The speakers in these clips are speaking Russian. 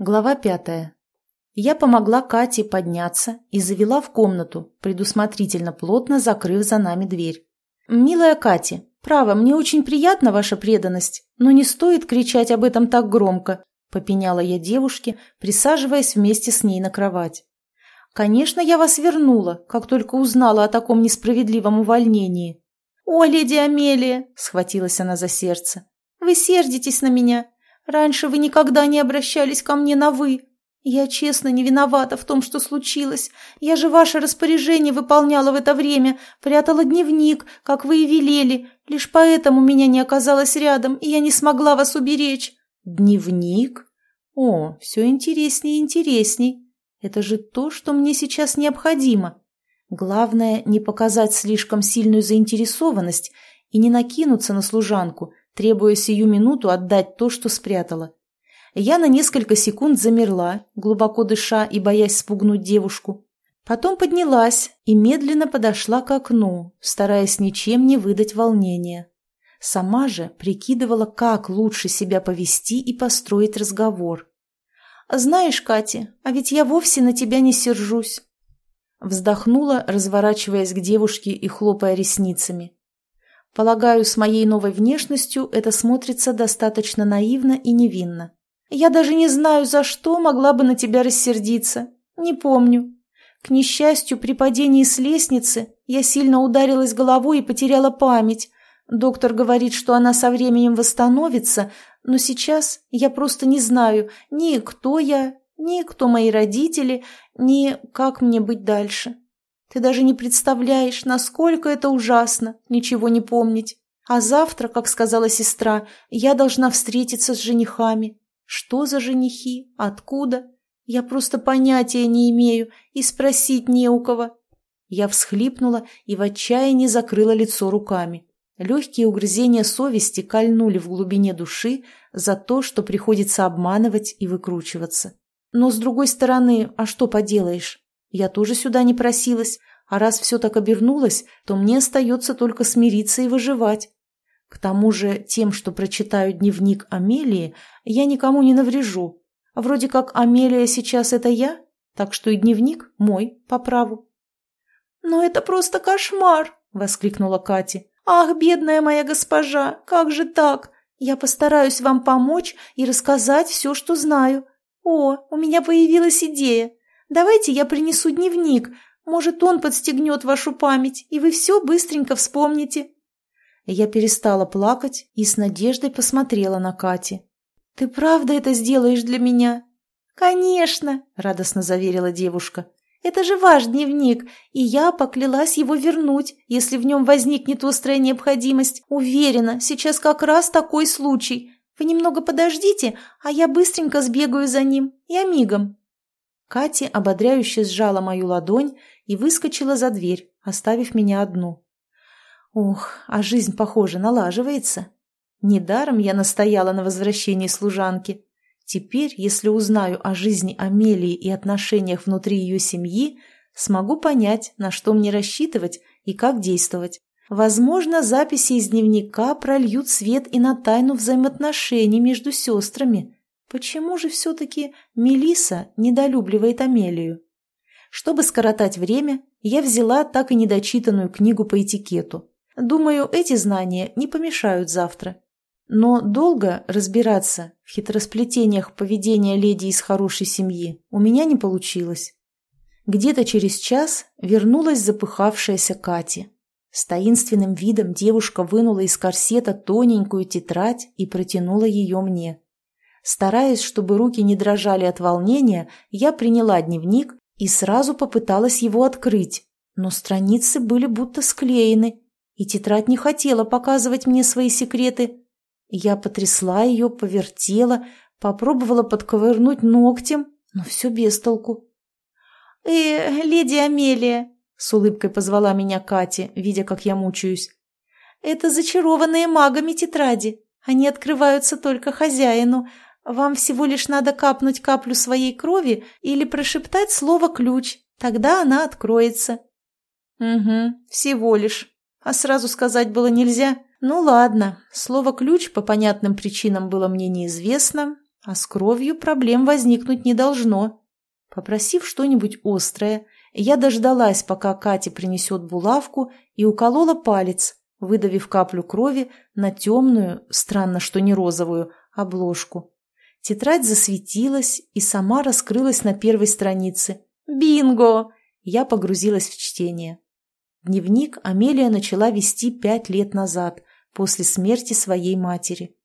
Глава пятая. Я помогла Кате подняться и завела в комнату, предусмотрительно плотно закрыв за нами дверь. «Милая Катя, право, мне очень приятна ваша преданность, но не стоит кричать об этом так громко», — попеняла я девушке, присаживаясь вместе с ней на кровать. «Конечно, я вас вернула, как только узнала о таком несправедливом увольнении». «О, леди Амелия!» — схватилась она за сердце. «Вы сердитесь на меня. Раньше вы никогда не обращались ко мне на «вы». Я честно не виновата в том, что случилось. Я же ваше распоряжение выполняла в это время, прятала дневник, как вы и велели. Лишь поэтому меня не оказалось рядом, и я не смогла вас уберечь. Дневник? О, все интереснее и интересней. Это же то, что мне сейчас необходимо. Главное, не показать слишком сильную заинтересованность и не накинуться на служанку, требуя сию минуту отдать то, что спрятала. Я на несколько секунд замерла, глубоко дыша и боясь спугнуть девушку. Потом поднялась и медленно подошла к окну, стараясь ничем не выдать волнения. Сама же прикидывала, как лучше себя повести и построить разговор. «Знаешь, Катя, а ведь я вовсе на тебя не сержусь». Вздохнула, разворачиваясь к девушке и хлопая ресницами. Полагаю, с моей новой внешностью это смотрится достаточно наивно и невинно. Я даже не знаю, за что могла бы на тебя рассердиться. Не помню. К несчастью, при падении с лестницы я сильно ударилась головой и потеряла память. Доктор говорит, что она со временем восстановится, но сейчас я просто не знаю ни кто я, ни кто мои родители, ни как мне быть дальше. Ты даже не представляешь, насколько это ужасно, ничего не помнить. А завтра, как сказала сестра, я должна встретиться с женихами. Что за женихи? Откуда? Я просто понятия не имею и спросить не у кого. Я всхлипнула и в отчаянии закрыла лицо руками. Легкие угрызения совести кольнули в глубине души за то, что приходится обманывать и выкручиваться. Но, с другой стороны, а что поделаешь? Я тоже сюда не просилась, а раз все так обернулось, то мне остается только смириться и выживать. К тому же тем, что прочитаю дневник Амелии, я никому не наврежу. Вроде как Амелия сейчас это я, так что и дневник мой по праву. «Но это просто кошмар!» — воскликнула Катя. «Ах, бедная моя госпожа, как же так? Я постараюсь вам помочь и рассказать все, что знаю. О, у меня появилась идея. Давайте я принесу дневник. Может, он подстегнет вашу память, и вы все быстренько вспомните». Я перестала плакать и с надеждой посмотрела на Кати. «Ты правда это сделаешь для меня?» «Конечно!» – радостно заверила девушка. «Это же ваш дневник, и я поклялась его вернуть, если в нем возникнет острая необходимость. Уверена, сейчас как раз такой случай. Вы немного подождите, а я быстренько сбегаю за ним и амигом». Катя ободряюще сжала мою ладонь и выскочила за дверь, оставив меня одну. Ух, а жизнь, похоже, налаживается. Недаром я настояла на возвращении служанки. Теперь, если узнаю о жизни Амелии и отношениях внутри ее семьи, смогу понять, на что мне рассчитывать и как действовать. Возможно, записи из дневника прольют свет и на тайну взаимоотношений между сестрами. Почему же все-таки Мелиса недолюбливает Амелию? Чтобы скоротать время, я взяла так и недочитанную книгу по этикету. Думаю, эти знания не помешают завтра. Но долго разбираться в хитросплетениях поведения леди из хорошей семьи у меня не получилось. Где-то через час вернулась запыхавшаяся Катя. С таинственным видом девушка вынула из корсета тоненькую тетрадь и протянула ее мне. Стараясь, чтобы руки не дрожали от волнения, я приняла дневник и сразу попыталась его открыть, но страницы были будто склеены, и тетрадь не хотела показывать мне свои секреты. Я потрясла ее, повертела, попробовала подковырнуть ногтем, но все без толку. «Э, леди Амелия!» — с улыбкой позвала меня Катя, видя, как я мучаюсь. «Это зачарованные магами тетради. Они открываются только хозяину. Вам всего лишь надо капнуть каплю своей крови или прошептать слово «ключ». Тогда она откроется». «Угу, всего лишь», а сразу сказать было нельзя. Ну ладно, слово «ключ» по понятным причинам было мне неизвестно, а с кровью проблем возникнуть не должно. Попросив что-нибудь острое, я дождалась, пока Катя принесет булавку, и уколола палец, выдавив каплю крови на темную, странно, что не розовую, обложку. Тетрадь засветилась и сама раскрылась на первой странице. «Бинго!» Я погрузилась в чтение. Дневник Амелия начала вести пять лет назад, после смерти своей матери.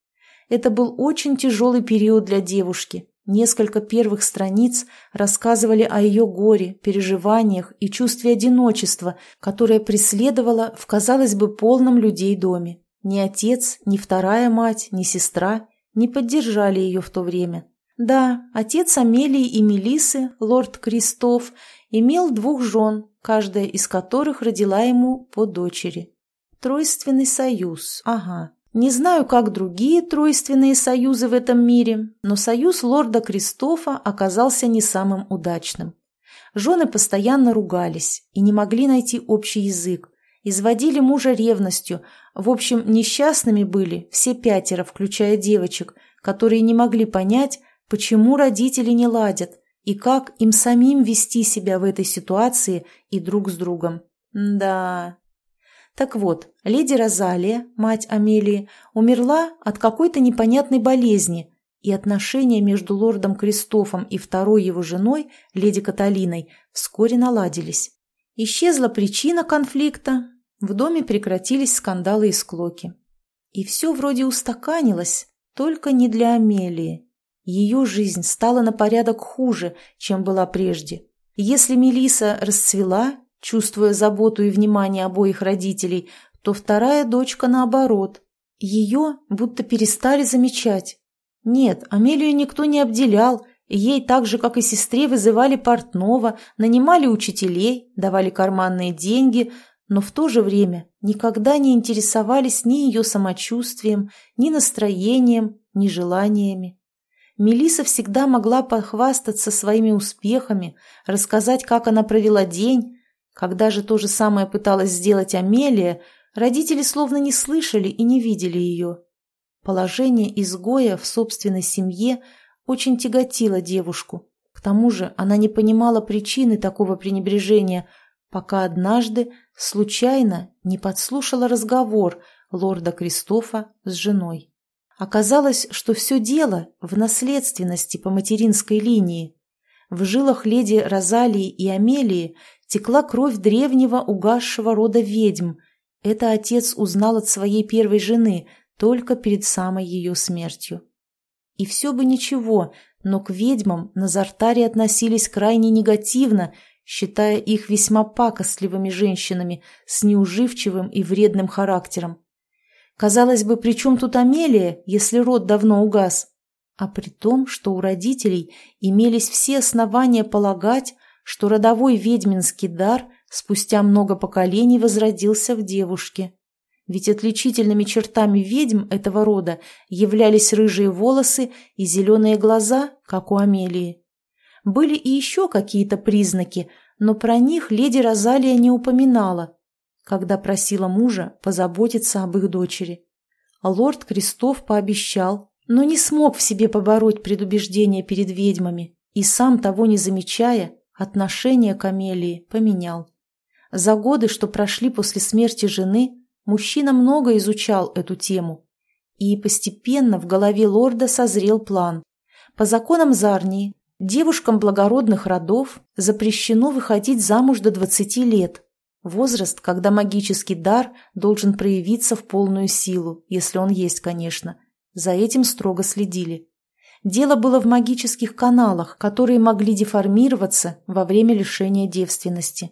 Это был очень тяжелый период для девушки. Несколько первых страниц рассказывали о ее горе, переживаниях и чувстве одиночества, которое преследовало в, казалось бы, полном людей доме. Ни отец, ни вторая мать, ни сестра не поддержали ее в то время. Да, отец Амелии и Мелисы, лорд Кристоф, имел двух жен, каждая из которых родила ему по дочери. Тройственный союз, ага. Не знаю, как другие тройственные союзы в этом мире, но союз лорда Кристофа оказался не самым удачным. Жены постоянно ругались и не могли найти общий язык, изводили мужа ревностью, в общем, несчастными были все пятеро, включая девочек, которые не могли понять, почему родители не ладят и как им самим вести себя в этой ситуации и друг с другом. Да, так вот, леди Розалия, мать Амелии, умерла от какой-то непонятной болезни, и отношения между лордом Кристофом и второй его женой, леди Каталиной, вскоре наладились. Исчезла причина конфликта, в доме прекратились скандалы и склоки. И все вроде устаканилось, только не для Амелии. Ее жизнь стала на порядок хуже, чем была прежде. Если Мелиса расцвела чувствуя заботу и внимание обоих родителей, то вторая дочка наоборот. Ее будто перестали замечать. Нет, Амелию никто не обделял, ей так же, как и сестре, вызывали портного, нанимали учителей, давали карманные деньги, но в то же время никогда не интересовались ни ее самочувствием, ни настроением, ни желаниями. Мелиса всегда могла похвастаться своими успехами, рассказать, как она провела день, когда же то же самое пыталась сделать Амелия, родители словно не слышали и не видели ее. Положение изгоя в собственной семье очень тяготило девушку. К тому же она не понимала причины такого пренебрежения, пока однажды случайно не подслушала разговор лорда Кристофа с женой. Оказалось, что все дело в наследственности по материнской линии. В жилах леди Розалии и Амелии текла кровь древнего угасшего рода ведьм. Это отец узнал от своей первой жены только перед самой ее смертью. И все бы ничего, но к ведьмам на Зартаре относились крайне негативно, считая их весьма пакостливыми женщинами с неуживчивым и вредным характером. Казалось бы, при чем тут Амелия, если род давно угас? А при том, что у родителей имелись все основания полагать, что родовой ведьминский дар спустя много поколений возродился в девушке. Ведь отличительными чертами ведьм этого рода являлись рыжие волосы и зеленые глаза, как у Амелии. Были и еще какие-то признаки, но про них леди Розалия не упоминала, когда просила мужа позаботиться об их дочери. Лорд Крестов пообещал, но не смог в себе побороть предубеждение перед ведьмами и, сам того не замечая, отношение к Амелии поменял. За годы, что прошли после смерти жены, мужчина много изучал эту тему. И постепенно в голове лорда созрел план. По законам Зарнии девушкам благородных родов запрещено выходить замуж до 20 лет. Возраст, когда магический дар должен проявиться в полную силу, если он есть, конечно. За этим строго следили. Дело было в магических каналах, которые могли деформироваться во время лишения девственности.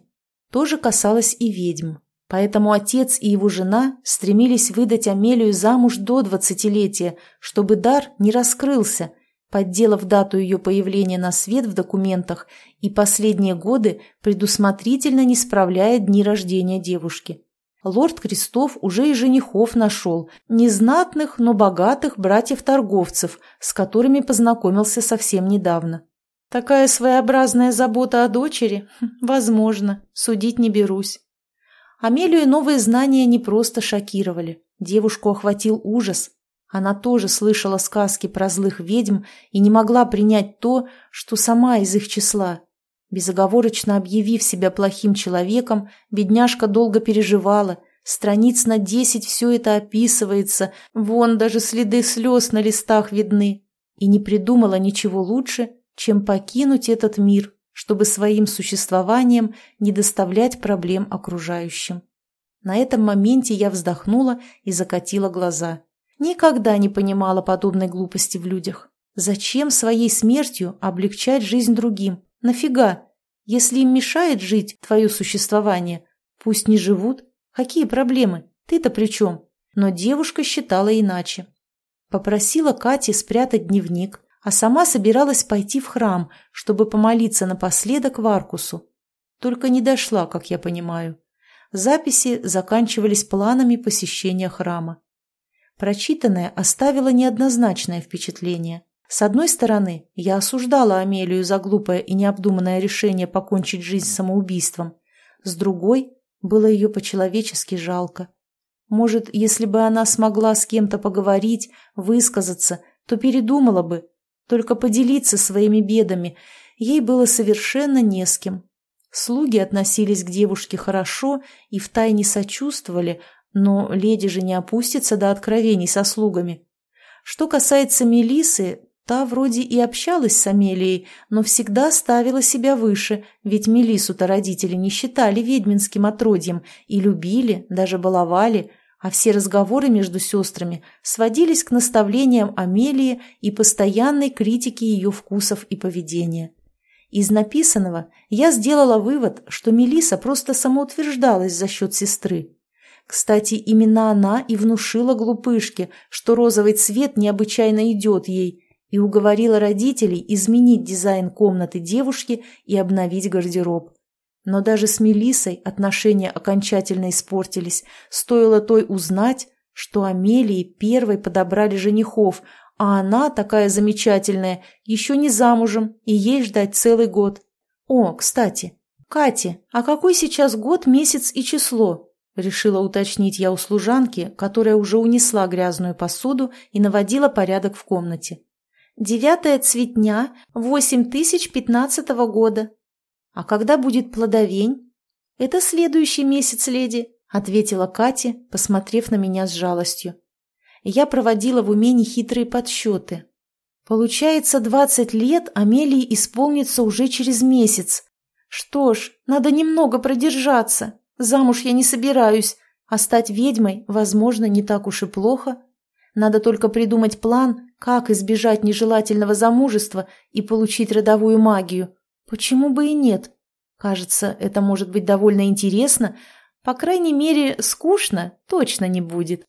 То же касалось и ведьм. Поэтому отец и его жена стремились выдать Амелию замуж до двадцатилетия, чтобы дар не раскрылся, подделав дату ее появления на свет в документах и последние годы предусмотрительно не справляя дни рождения девушки лорд Крестов уже и женихов нашел, незнатных, но богатых братьев-торговцев, с которыми познакомился совсем недавно. Такая своеобразная забота о дочери? Хм, возможно, судить не берусь. Амелию новые знания не просто шокировали. Девушку охватил ужас. Она тоже слышала сказки про злых ведьм и не могла принять то, что сама из их числа. Безоговорочно объявив себя плохим человеком, бедняжка долго переживала. Страниц на десять все это описывается, вон даже следы слез на листах видны. И не придумала ничего лучше, чем покинуть этот мир, чтобы своим существованием не доставлять проблем окружающим. На этом моменте я вздохнула и закатила глаза. Никогда не понимала подобной глупости в людях. Зачем своей смертью облегчать жизнь другим? Нафига? Если им мешает жить твое существование, пусть не живут. Какие проблемы? Ты-то при чем? Но девушка считала иначе. Попросила Кати спрятать дневник, а сама собиралась пойти в храм, чтобы помолиться напоследок в Аркусу. Только не дошла, как я понимаю. Записи заканчивались планами посещения храма. Прочитанное оставило неоднозначное впечатление. С одной стороны, я осуждала Амелию за глупое и необдуманное решение покончить жизнь самоубийством. С другой, было ее по-человечески жалко. Может, если бы она смогла с кем-то поговорить, высказаться, то передумала бы. Только поделиться своими бедами ей было совершенно не с кем. Слуги относились к девушке хорошо и втайне сочувствовали, но леди же не опустится до откровений со слугами. Что касается Мелисы, Та вроде и общалась с Амелией, но всегда ставила себя выше, ведь Мелису-то родители не считали ведьминским отродьем и любили, даже баловали, а все разговоры между сестрами сводились к наставлениям Амелии и постоянной критике ее вкусов и поведения. Из написанного я сделала вывод, что Мелиса просто самоутверждалась за счет сестры. Кстати, именно она и внушила глупышке, что розовый цвет необычайно идет ей, и уговорила родителей изменить дизайн комнаты девушки и обновить гардероб. Но даже с Мелисой отношения окончательно испортились. Стоило той узнать, что Амелии первой подобрали женихов, а она, такая замечательная, еще не замужем, и ей ждать целый год. О, кстати, Катя, а какой сейчас год, месяц и число? Решила уточнить я у служанки, которая уже унесла грязную посуду и наводила порядок в комнате. Девятая цветня, восемь тысяч пятнадцатого года. А когда будет плодовень? Это следующий месяц, леди, ответила Катя, посмотрев на меня с жалостью. Я проводила в уме нехитрые подсчеты. Получается, двадцать лет Амелии исполнится уже через месяц. Что ж, надо немного продержаться. Замуж я не собираюсь, а стать ведьмой, возможно, не так уж и плохо. Надо только придумать план, как избежать нежелательного замужества и получить родовую магию. Почему бы и нет? Кажется, это может быть довольно интересно. По крайней мере, скучно точно не будет.